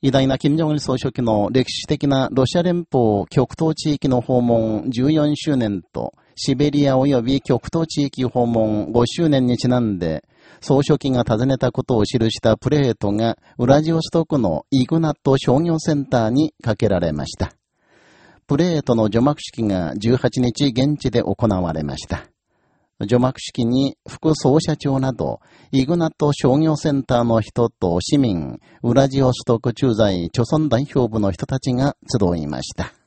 偉大な金正恩総書記の歴史的なロシア連邦極東地域の訪問14周年と、シベリア及び極東地域訪問5周年にちなんで、総書記が訪ねたことを記したプレートがウラジオストクのイグナット商業センターにかけられました。プレートの除幕式が18日現地で行われました。除幕式に副総社長など、イグナット商業センターの人と市民、ウラジオストク駐在、著村代表部の人たちが集いました。